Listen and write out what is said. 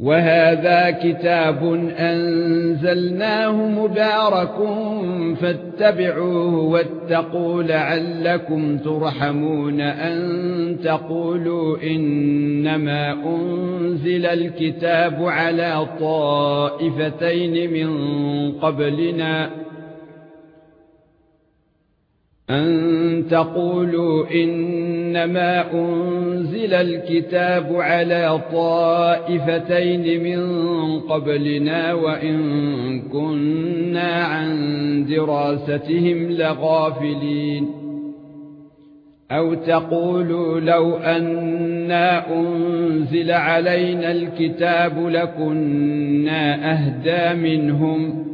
وهذا كتاب أنزلناه مبارك فاتبعوه واتقوا لعلكم ترحمون أن تقولوا إنما أنزل الكتاب على طائفتين من قبلنا أن تقولوا إنما أنزل الكتاب على طائفتين من قبلنا وإن كنا عن دراستهم لغافلين. أو تقولوا لو اننا أنزل علينا الكتاب لكنا أهدى منهم